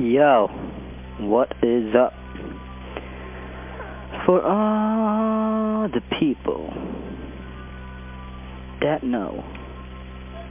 Yo, what is up? For all the people that know